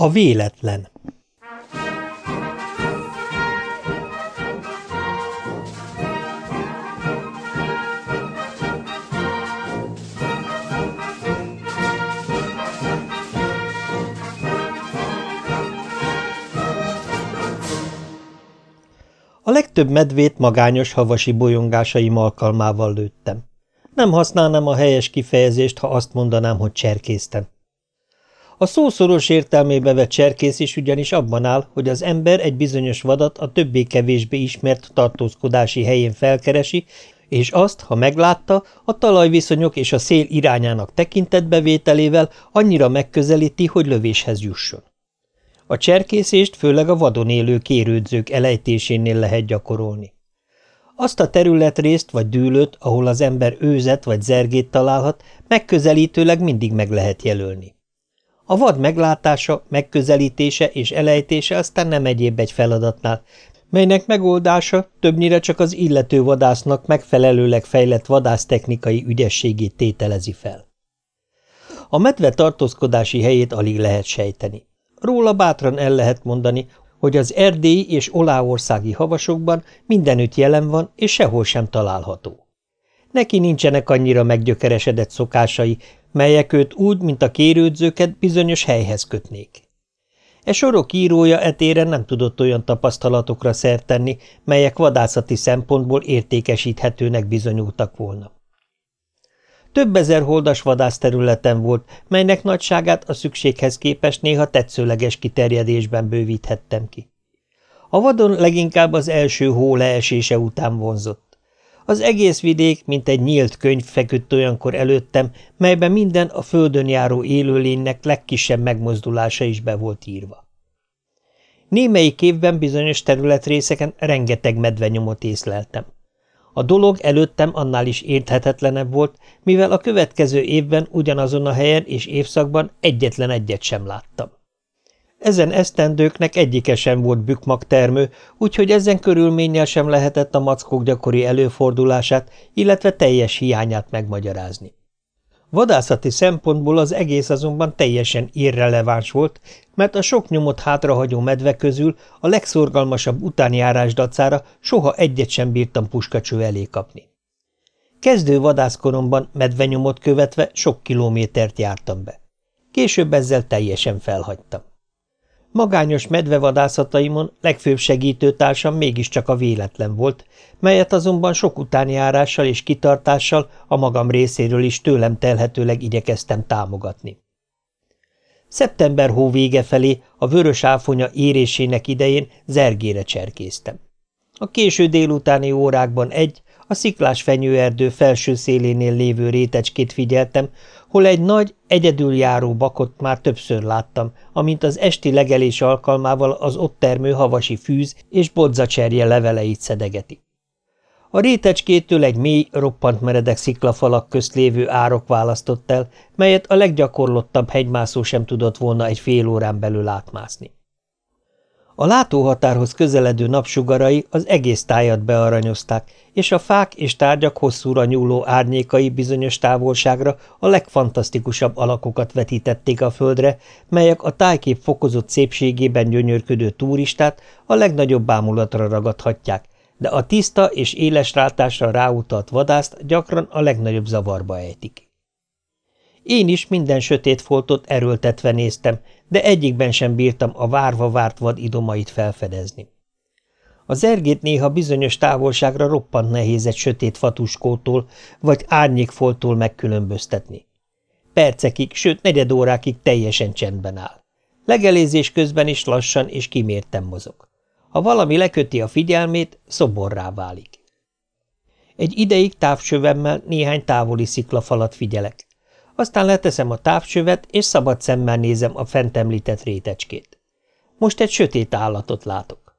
A véletlen A legtöbb medvét magányos havasi bolyongásaim alkalmával lőttem. Nem használnám a helyes kifejezést, ha azt mondanám, hogy cserkésztem. A szószoros értelmébe vett cserkész is ugyanis abban áll, hogy az ember egy bizonyos vadat a többé-kevésbé ismert tartózkodási helyén felkeresi, és azt, ha meglátta, a talajviszonyok és a szél irányának tekintetbevételével annyira megközelíti, hogy lövéshez jusson. A cserkészést főleg a vadon élő kérődzők elejtésénél lehet gyakorolni. Azt a területrészt vagy dűlőt, ahol az ember őzet vagy zergét találhat, megközelítőleg mindig meg lehet jelölni. A vad meglátása, megközelítése és elejtése aztán nem egyéb egy feladatnál, melynek megoldása többnyire csak az illető vadásznak megfelelőleg fejlett vadásztechnikai ügyességét tételezi fel. A medve tartózkodási helyét alig lehet sejteni. Róla bátran el lehet mondani, hogy az erdélyi és oláországi havasokban mindenütt jelen van, és sehol sem található. Neki nincsenek annyira meggyökeresedett szokásai, melyek őt úgy, mint a kérődzőket bizonyos helyhez kötnék. E sorok írója etéren nem tudott olyan tapasztalatokra szert tenni, melyek vadászati szempontból értékesíthetőnek bizonyultak volna. Több ezer holdas vadászterületen volt, melynek nagyságát a szükséghez képest néha tetszőleges kiterjedésben bővíthettem ki. A vadon leginkább az első hó leesése után vonzott. Az egész vidék, mint egy nyílt könyv feküdt olyankor előttem, melyben minden a földön járó élőlénynek legkisebb megmozdulása is be volt írva. Némelyik évben bizonyos területrészeken rengeteg medvenyomot észleltem. A dolog előttem annál is érthetetlenebb volt, mivel a következő évben ugyanazon a helyen és évszakban egyetlen egyet sem láttam. Ezen esztendőknek egyike sem volt bükmagtermő, úgyhogy ezen körülménnyel sem lehetett a mackók gyakori előfordulását, illetve teljes hiányát megmagyarázni. Vadászati szempontból az egész azonban teljesen irreleváns volt, mert a sok nyomot hátrahagyó medve közül a legszorgalmasabb utánjárás dacára soha egyet sem bírtam puskacső elé kapni. Kezdő vadászkoromban medvenyomot követve sok kilométert jártam be. Később ezzel teljesen felhagytam. Magányos medvevadászataimon legfőbb segítőtársam mégiscsak a véletlen volt, melyet azonban sok utánjárással és kitartással a magam részéről is tőlem telhetőleg igyekeztem támogatni. Szeptember hó vége felé a vörös áfonya érésének idején zergére cserkéztem. A késő délutáni órákban egy, a sziklás fenyőerdő felső szélénél lévő rétecskét figyeltem, hol egy nagy, egyedüljáró bakot már többször láttam, amint az esti legelés alkalmával az ott termő havasi fűz és bodzacserje leveleit szedegeti. A rétecskétől egy mély, roppant meredek sziklafalak közt lévő árok választott el, melyet a leggyakorlottabb hegymászó sem tudott volna egy fél órán belül átmászni. A látóhatárhoz közeledő napsugarai az egész tájat bearanyozták, és a fák és tárgyak hosszúra nyúló árnyékai bizonyos távolságra a legfantasztikusabb alakokat vetítették a földre, melyek a tájkép fokozott szépségében gyönyörködő turistát a legnagyobb bámulatra ragadhatják, de a tiszta és éles rátásra ráutalt vadászt gyakran a legnagyobb zavarba ejtik. Én is minden sötét foltot erőltetve néztem, de egyikben sem bírtam a várva várt vad idomait felfedezni. A zergét néha bizonyos távolságra roppant nehéz egy sötét fatuskótól vagy árnyékfoltól megkülönböztetni. Percekig, sőt negyed órákig teljesen csendben áll. Legelézés közben is lassan és kimértem mozog. Ha valami leköti a figyelmét, szoborrá válik. Egy ideig távsövemmel néhány távoli sziklafalat figyelek. Aztán leteszem a távcsövet, és szabad szemmel nézem a fent említett rétecskét. Most egy sötét állatot látok.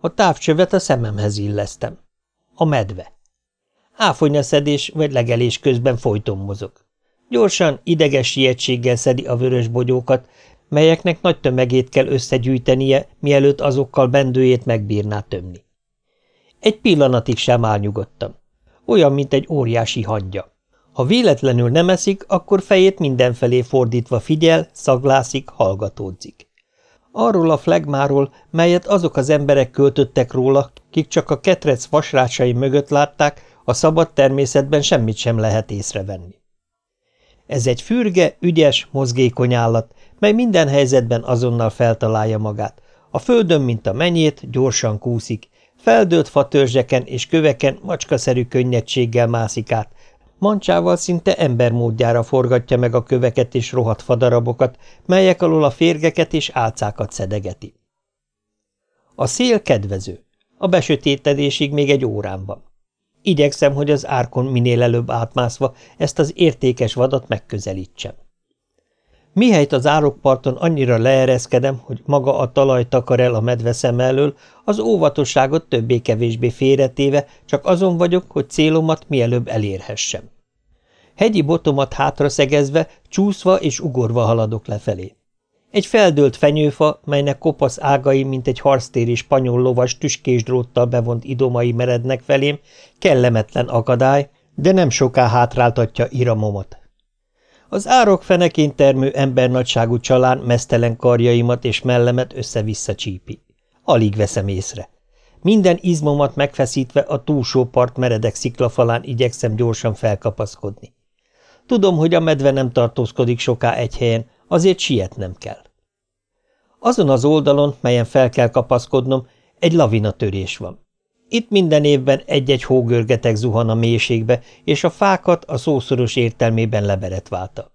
A távcsövet a szememhez illesztem. A medve. Áfonyaszedés vagy legelés közben folyton mozog. Gyorsan, ideges sietséggel szedi a vörös bogyókat, melyeknek nagy tömegét kell összegyűjtenie, mielőtt azokkal bendőjét megbírná tömni. Egy pillanatig sem áll nyugodtam. Olyan, mint egy óriási hagyja. Ha véletlenül nem eszik, akkor fejét mindenfelé fordítva figyel, szaglászik, hallgatódzik. Arról a flagmáról, melyet azok az emberek költöttek róla, kik csak a ketrec vasrácsai mögött látták, a szabad természetben semmit sem lehet észrevenni. Ez egy fürge, ügyes, mozgékony állat, mely minden helyzetben azonnal feltalálja magát. A földön, mint a menyét, gyorsan kúszik, feldőlt fatörzseken és köveken macskaszerű könnyedséggel mászik át, mancsával szinte embermódjára forgatja meg a köveket és rohadt fadarabokat, melyek alól a férgeket és álcákat szedegeti. A szél kedvező. A besötétedésig még egy órán van. Igyekszem, hogy az árkon minél előbb átmászva ezt az értékes vadat megközelítsem. Mihelyt az árokparton annyira leereszkedem, hogy maga a talaj takar el a medve szem elől, az óvatosságot többé-kevésbé félretéve csak azon vagyok, hogy célomat mielőbb elérhessem. Hegyi botomat hátra szegezve, csúszva és ugorva haladok lefelé. Egy feldőlt fenyőfa, melynek kopasz ágai, mint egy harctéri spanyol lovas tüskésdróttal bevont idomai merednek felém, kellemetlen akadály, de nem soká hátráltatja iramomat. Az árok fenekén termő embernagyságú csalán mesztelen karjaimat és mellemet össze-vissza csípi. Alig veszem észre. Minden izmomat megfeszítve a túlsó part meredek sziklafalán igyekszem gyorsan felkapaszkodni. Tudom, hogy a medve nem tartózkodik soká egy helyen, azért sietnem kell. Azon az oldalon, melyen fel kell kapaszkodnom, egy lavinatörés van. Itt minden évben egy-egy hógörgeteg zuhan a mélységbe, és a fákat a szószoros értelmében leberet válta.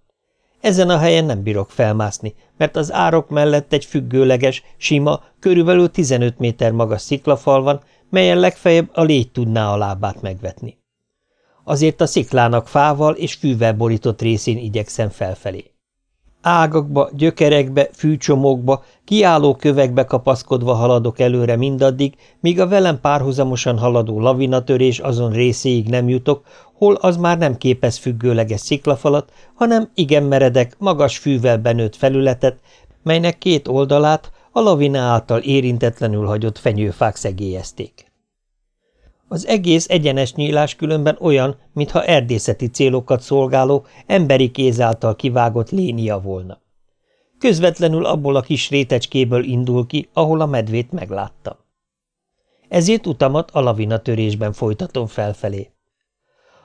Ezen a helyen nem bírok felmászni, mert az árok mellett egy függőleges, sima, körülbelül 15 méter magas sziklafal van, melyen legfeljebb a légy tudná a lábát megvetni. Azért a sziklának fával és fűvel borított részén igyekszem felfelé. Ágakba, gyökerekbe, fűcsomókba, kiálló kövekbe kapaszkodva haladok előre mindaddig, míg a velem párhuzamosan haladó lavinatörés azon részéig nem jutok, hol az már nem képez függőleges sziklafalat, hanem igen meredek, magas fűvel benőtt felületet, melynek két oldalát a lavina által érintetlenül hagyott fenyőfák szegélyezték. Az egész egyenes nyílás különben olyan, mintha erdészeti célokat szolgáló, emberi kéz által kivágott lénia volna. Közvetlenül abból a kis rétecskéből indul ki, ahol a medvét megláttam. Ezért utamat a lavinatörésben folytatom felfelé.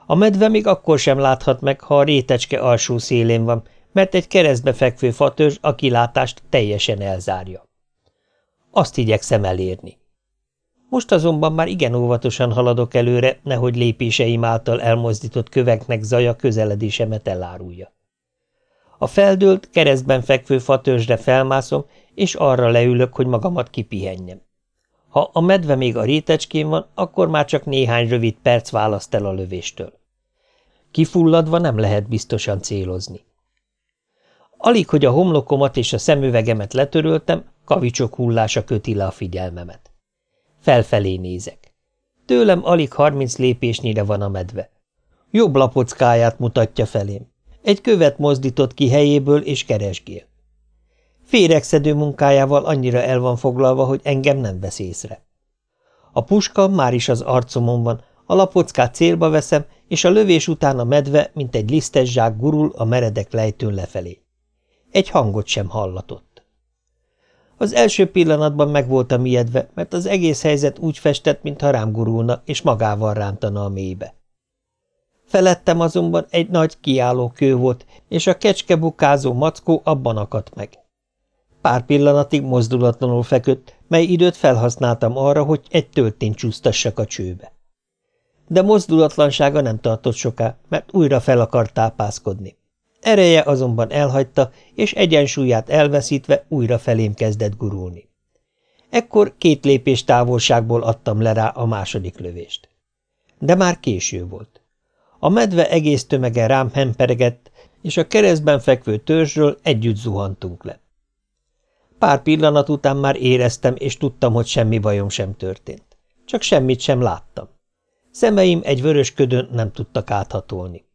A medve még akkor sem láthat meg, ha a rétecske alsó szélén van, mert egy keresztbe fekvő fatörzs a kilátást teljesen elzárja. Azt igyekszem elérni. Most azonban már igen óvatosan haladok előre, nehogy lépéseim által elmozdított köveknek zaja közeledésemet elárulja. A feldőlt, keresztben fekvő fatörzsre felmászom, és arra leülök, hogy magamat kipihenjem. Ha a medve még a rétecskén van, akkor már csak néhány rövid perc választ el a lövéstől. Kifulladva nem lehet biztosan célozni. Alig, hogy a homlokomat és a szemüvegemet letöröltem, kavicsok hullása köti le a figyelmemet. Felfelé nézek. Tőlem alig harminc lépésnyire van a medve. Jobb lapockáját mutatja felém. Egy követ mozdított ki helyéből, és keresgél. Féregszedő munkájával annyira el van foglalva, hogy engem nem vesz észre. A puska már is az arcomon van, a lapockát célba veszem, és a lövés után a medve, mint egy lisztes zsák gurul a meredek lejtőn lefelé. Egy hangot sem hallatott. Az első pillanatban meg voltam ijedve, mert az egész helyzet úgy festett, mintha rám gurulna, és magával rántana a mélybe. Felettem azonban egy nagy kiálló kő volt, és a kecskebukázó mackó abban akadt meg. Pár pillanatig mozdulatlanul feküdt, mely időt felhasználtam arra, hogy egy töltényt csúsztassak a csőbe. De mozdulatlansága nem tartott soká, mert újra fel akart tápászkodni. Ereje azonban elhagyta, és egyensúlyát elveszítve újra felém kezdett gurulni. Ekkor két lépés távolságból adtam le rá a második lövést. De már késő volt. A medve egész tömege rám hemperegett, és a keresztben fekvő törzsről együtt zuhantunk le. Pár pillanat után már éreztem, és tudtam, hogy semmi bajom sem történt. Csak semmit sem láttam. Szemeim egy vörös ködön nem tudtak áthatolni.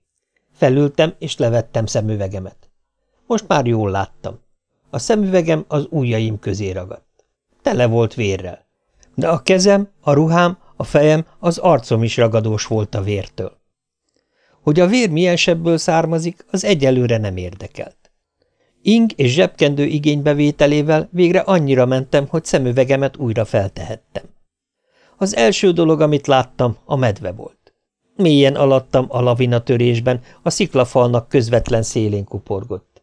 Felültem, és levettem szemüvegemet. Most már jól láttam. A szemüvegem az ujjaim közé ragadt. Tele volt vérrel. De a kezem, a ruhám, a fejem, az arcom is ragadós volt a vértől. Hogy a vér milyen sebből származik, az egyelőre nem érdekelt. Ing és zsebkendő igénybevételével végre annyira mentem, hogy szemüvegemet újra feltehettem. Az első dolog, amit láttam, a medve volt. Mélyen alattam a lavinatörésben, a sziklafalnak közvetlen szélén kuporgott.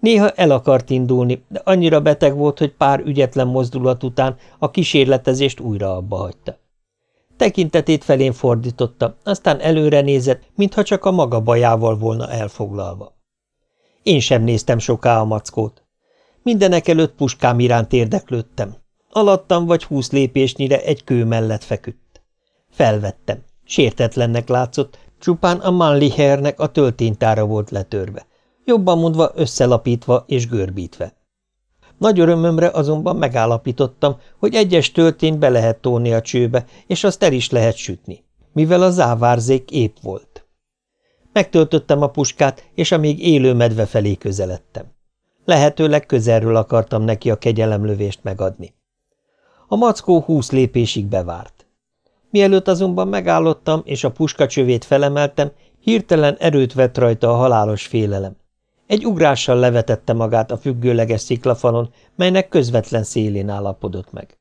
Néha el akart indulni, de annyira beteg volt, hogy pár ügyetlen mozdulat után a kísérletezést újra abba hagyta. Tekintetét felén fordította, aztán előre nézett, mintha csak a maga bajával volna elfoglalva. Én sem néztem soká a mackót. Mindenek előtt puskám iránt érdeklődtem. Alattam vagy húsz lépésnyire egy kő mellett feküdt. Felvettem. Sértetlennek látszott, csupán a Manlihernek a tölténytára volt letörve. Jobban mondva összelapítva és görbítve. Nagy örömömre azonban megállapítottam, hogy egyes töltényt be lehet tolni a csőbe, és azt el is lehet sütni, mivel a závárzék épp volt. Megtöltöttem a puskát, és a még élő medve felé közeledtem. Lehetőleg közelről akartam neki a kegyelemlövést megadni. A mackó húsz lépésig bevárt. Mielőtt azonban megállottam, és a puskacsövét felemeltem, hirtelen erőt vett rajta a halálos félelem. Egy ugrással levetette magát a függőleges sziklafalon, melynek közvetlen szélén állapodott meg.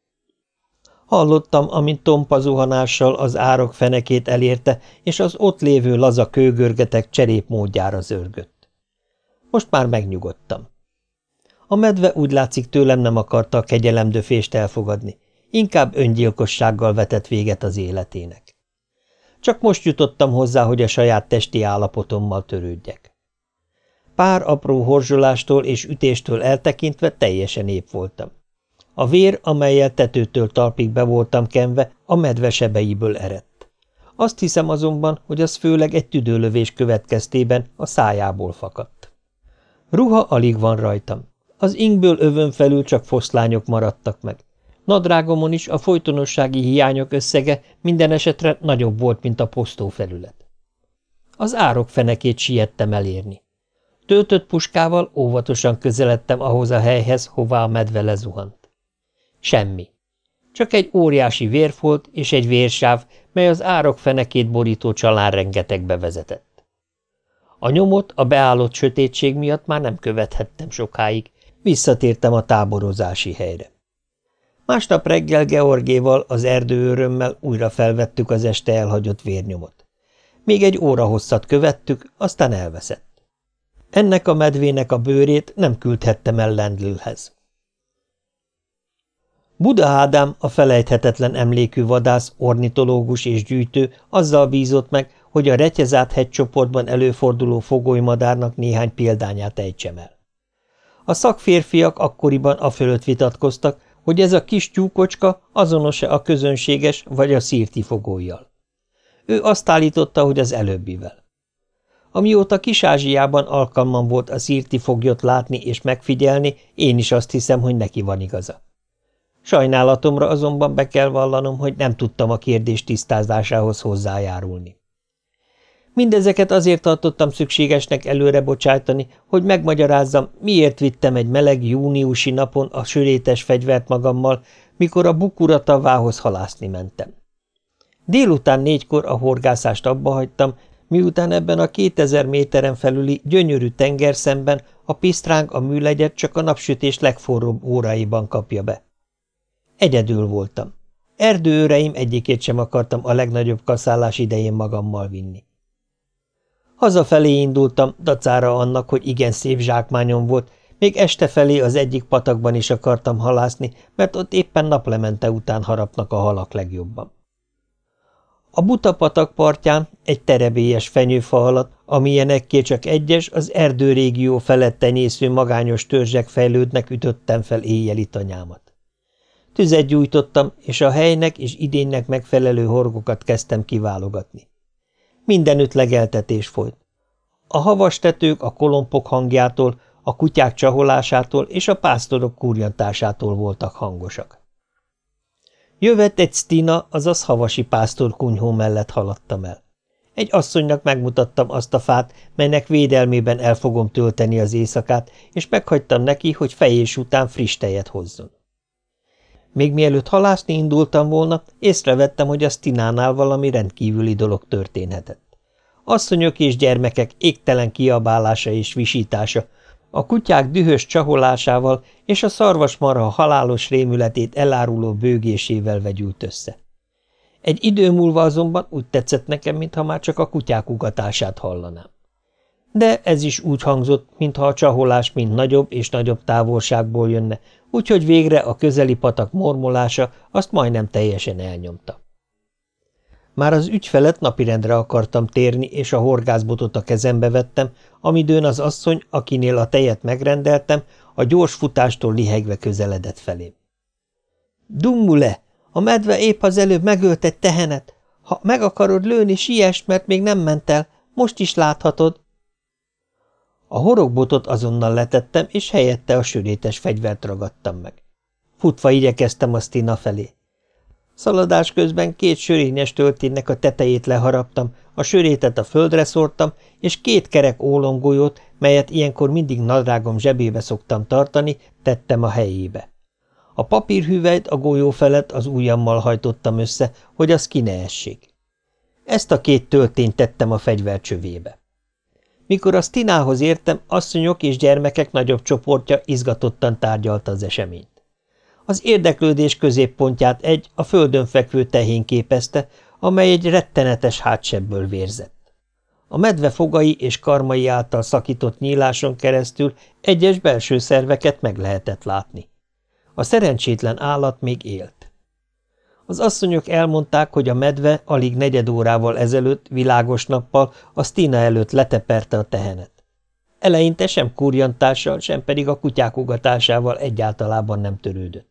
Hallottam, amint tompa zuhanással az árok fenekét elérte, és az ott lévő laza kőgörgetek cserép módjára zörgött. Most már megnyugodtam. A medve úgy látszik tőlem nem akarta a kegyelemdöfést elfogadni, inkább öngyilkossággal vetett véget az életének. Csak most jutottam hozzá, hogy a saját testi állapotommal törődjek. Pár apró horzsolástól és ütéstől eltekintve teljesen épp voltam. A vér, amelyel tetőtől talpig be voltam kenve, a medve sebeiből eredt. Azt hiszem azonban, hogy az főleg egy tüdőlövés következtében a szájából fakadt. Ruha alig van rajtam. Az ingből övön felül csak foszlányok maradtak meg. Nadrágomon is a folytonossági hiányok összege minden esetre nagyobb volt, mint a posztófelület. Az árok fenekét siettem elérni. Töltött puskával óvatosan közeledtem ahhoz a helyhez, hová a medve lezuhant. Semmi. Csak egy óriási vérfolt és egy vérsáv, mely az árok fenekét borító csalán rengetegbe vezetett. A nyomot a beállott sötétség miatt már nem követhettem sokáig, visszatértem a táborozási helyre. Másnap reggel Georgéval, az erdőőrömmel újra felvettük az este elhagyott vérnyomot. Még egy óra hosszat követtük, aztán elveszett. Ennek a medvének a bőrét nem küldhettem el Lendlülhez. Buda Ádám, a felejthetetlen emlékű vadász, ornitológus és gyűjtő azzal bízott meg, hogy a Retyezát hegycsoportban előforduló fogolymadárnak néhány példányát ejtsem el. A szakférfiak akkoriban a fölött vitatkoztak, hogy ez a kis tyúkocska azonos-e a közönséges vagy a szírti fogolyjal. Ő azt állította, hogy az előbbivel. Amióta Kis-Ázsiában alkalmam volt a szírti foglyot látni és megfigyelni, én is azt hiszem, hogy neki van igaza. Sajnálatomra azonban be kell vallanom, hogy nem tudtam a kérdés tisztázásához hozzájárulni. Mindezeket azért tartottam szükségesnek előre bocsájtani, hogy megmagyarázzam, miért vittem egy meleg júniusi napon a sörétes fegyvert magammal, mikor a bukura tavához halászni mentem. Délután négykor a horgászást abba hagytam, miután ebben a 2000 méteren felüli gyönyörű tengerszemben a pisztránk a műlegyet csak a napsütés legforróbb óráiban kapja be. Egyedül voltam. Erdőőreim egyikét sem akartam a legnagyobb kaszállás idején magammal vinni. Hazafelé indultam, dacára annak, hogy igen szép zsákmányom volt, még este felé az egyik patakban is akartam halászni, mert ott éppen naplemente után harapnak a halak legjobban. A buta patak partján egy terebélyes fenyőfa alatt, amilyenekké csak egyes, az erdőrégió felett tenyésző magányos törzsek fejlődnek ütöttem fel éjjeli tanyámat. Tüzet gyújtottam, és a helynek és idénynek megfelelő horgokat kezdtem kiválogatni. Mindenütt legeltetés folyt. A havastetők a kolompok hangjától, a kutyák csaholásától és a pásztorok kurjantásától voltak hangosak. Jövet egy Stina, azaz havasi pásztor kunyhó mellett haladtam el. Egy asszonynak megmutattam azt a fát, melynek védelmében el fogom tölteni az éjszakát, és meghagytam neki, hogy fejés után friss tejet hozzon. Még mielőtt halászni indultam volna, észrevettem, hogy a Stinánál valami rendkívüli dolog történhetett. Asszonyok és gyermekek égtelen kiabálása és visítása, A kutyák dühös csaholásával és a szarvasmarha halálos rémületét eláruló bőgésével vegyült össze. Egy idő múlva azonban úgy tetszett nekem, mintha már csak a kutyák ugatását hallanám. De ez is úgy hangzott, mintha a csaholás mind nagyobb és nagyobb távolságból jönne, úgyhogy végre a közeli patak mormolása azt majdnem teljesen elnyomta. Már az ügyfelet napirendre akartam térni, és a horgászbotot a kezembe vettem, amidőn az asszony, akinél a tejet megrendeltem, a gyors futástól lihegve közeledett felém. – Dummule! A medve épp az előbb megölt egy tehenet. Ha meg akarod lőni, siess, mert még nem ment el. Most is láthatod. A horogbotot azonnal letettem, és helyette a sörétes fegyvert ragadtam meg. Futva igyekeztem a Stina felé. Szaladás közben két sörényes tölténnek a tetejét leharaptam, a sörétet a földre szórtam, és két kerek ólomgolyót, melyet ilyenkor mindig nadrágom zsebébe szoktam tartani, tettem a helyébe. A papírhüvelyt a golyó felett az ujjammal hajtottam össze, hogy az ki ne essék. Ezt a két töltényt tettem a fegyver csövébe. Mikor a Stinához értem, asszonyok és gyermekek nagyobb csoportja izgatottan tárgyalta az eseményt. Az érdeklődés középpontját egy a földön fekvő tehén képezte, amely egy rettenetes hátsebből vérzett. A medve fogai és karmai által szakított nyíláson keresztül egyes belső szerveket meg lehetett látni. A szerencsétlen állat még élt. Az asszonyok elmondták, hogy a medve alig negyed órával ezelőtt, világos nappal, a Stina előtt leteperte a tehenet. Eleinte sem kurjantással, sem pedig a kutyák ugatásával egyáltalában nem törődött.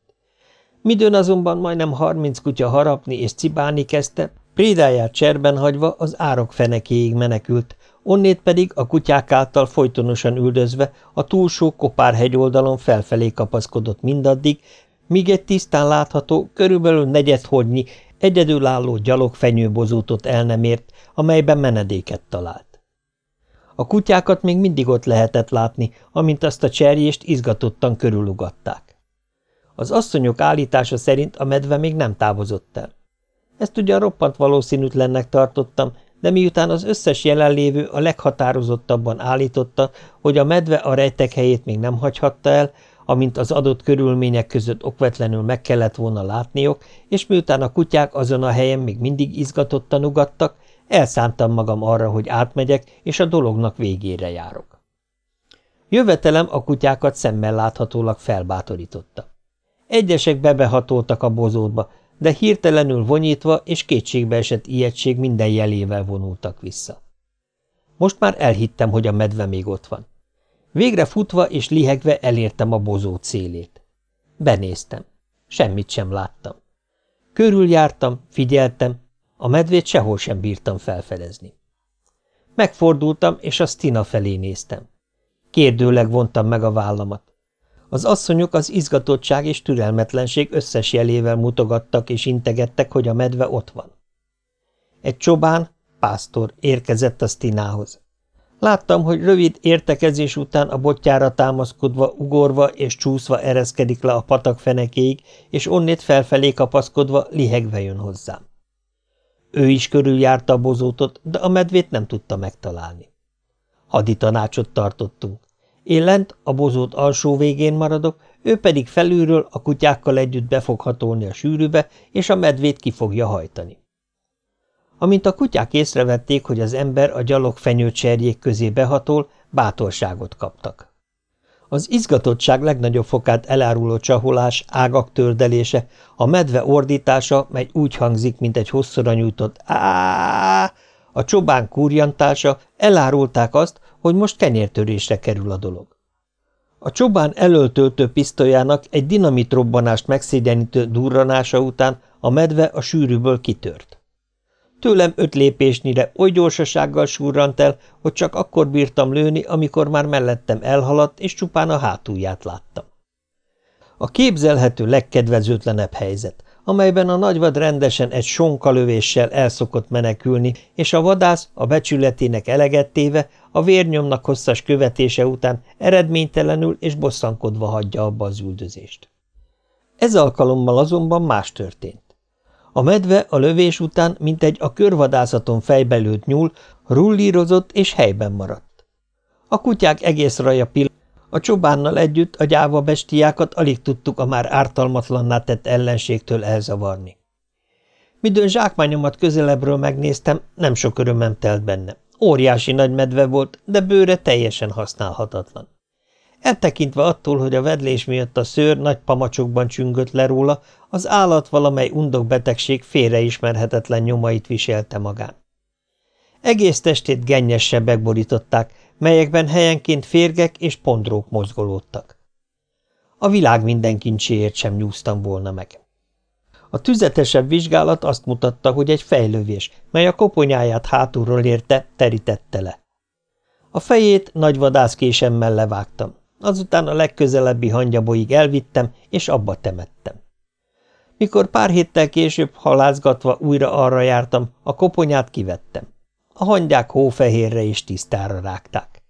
Midőn azonban majdnem harminc kutya harapni és cibálni kezdte, prédáját cserben hagyva az árok fenekéig menekült, onnét pedig a kutyák által folytonosan üldözve a túlsó kopár hegyoldalon felfelé kapaszkodott mindaddig, míg egy tisztán látható, körülbelül negyedhodnyi, egyedülálló gyalogfenyőbozótot el nem ért, amelyben menedéket talált. A kutyákat még mindig ott lehetett látni, amint azt a cserjést izgatottan körülugatták. Az asszonyok állítása szerint a medve még nem távozott el. Ezt ugyan roppant valószínűtlennek tartottam, de miután az összes jelenlévő a leghatározottabban állította, hogy a medve a rejtek helyét még nem hagyhatta el, amint az adott körülmények között okvetlenül meg kellett volna látniok, és miután a kutyák azon a helyen még mindig izgatottan ugattak, elszántam magam arra, hogy átmegyek, és a dolognak végére járok. Jövetelem a kutyákat szemmel láthatólag felbátorította. Egyesek bebehatoltak a bozótba, de hirtelenül vonyítva és kétségbeesett ijegység minden jelével vonultak vissza. Most már elhittem, hogy a medve még ott van. Végre futva és lihegve elértem a bozó célét. Benéztem. Semmit sem láttam. Körüljártam, figyeltem, a medvét sehol sem bírtam felfedezni. Megfordultam, és a Stina felé néztem. Kérdőleg vontam meg a vállamat. Az asszonyok az izgatottság és türelmetlenség összes jelével mutogattak és integettek, hogy a medve ott van. Egy csobán, pásztor érkezett a Stinához. Láttam, hogy rövid értekezés után a botjára támaszkodva, ugorva és csúszva ereszkedik le a patak fenekéig, és onnét felfelé kapaszkodva lihegve jön hozzám. Ő is körüljárta a bozótot, de a medvét nem tudta megtalálni. Hadi tanácsot tartottunk. Én lent a bozót alsó végén maradok, ő pedig felülről a kutyákkal együtt be fog hatolni a sűrűbe, és a medvét ki fogja hajtani. Amint a kutyák észrevették, hogy az ember a gyalog fenyőcserjék közé behatol, bátorságot kaptak. Az izgatottság legnagyobb fokát eláruló csaholás, ágak tördelése, a medve ordítása, mely úgy hangzik, mint egy hosszúra nyújtott á, a csobán kurjantása elárulták azt, hogy most kenyértörésre kerül a dolog. A csobán elöltöltő pisztolyának egy dinamitrobbanást megszégyenítő durranása után a medve a sűrűből kitört. Tőlem öt lépésnyire oly gyorsasággal surrant el, hogy csak akkor bírtam lőni, amikor már mellettem elhaladt, és csupán a hátulját láttam. A képzelhető legkedvezőtlenebb helyzet, amelyben a nagyvad rendesen egy sonkalövéssel elszokott menekülni, és a vadász a becsületének elegettéve a vérnyomnak hosszas követése után eredménytelenül és bosszankodva hagyja abba az üldözést. Ez alkalommal azonban más történt. A medve a lövés után, mint egy a körvadászaton fejbelőtt nyúl, rullírozott és helyben maradt. A kutyák egész raja pill a A csobánnal együtt a gyáva bestiákat alig tudtuk a már ártalmatlanná tett ellenségtől elzavarni. Midőn zsákmányomat közelebbről megnéztem, nem sok örömem telt benne. Óriási nagy medve volt, de bőre teljesen használhatatlan. Eltekintve attól, hogy a vedlés miatt a szőr nagy pamacsokban csüngött le róla, az állat valamely undok betegség félreismerhetetlen nyomait viselte magán. Egész testét gennyes sebek borították, melyekben helyenként férgek és pondrók mozgolódtak. A világ minden kincséért sem nyúztam volna meg. A tüzetesebb vizsgálat azt mutatta, hogy egy fejlövés, mely a koponyáját hátulról érte, terítette le. A fejét nagy vadászkésemmel levágtam, azután a legközelebbi hangyaboig elvittem, és abba temettem. Mikor pár héttel később halászgatva újra arra jártam, a koponyát kivettem. A hangyák hófehérre és tisztára rágták.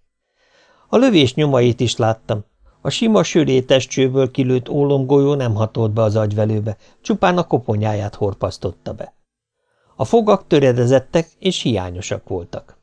A lövés nyomait is láttam. A sima sörétes csőből kilőtt ólomgolyó nem hatolt be az agyvelőbe, csupán a koponyáját horpasztotta be. A fogak töredezettek és hiányosak voltak.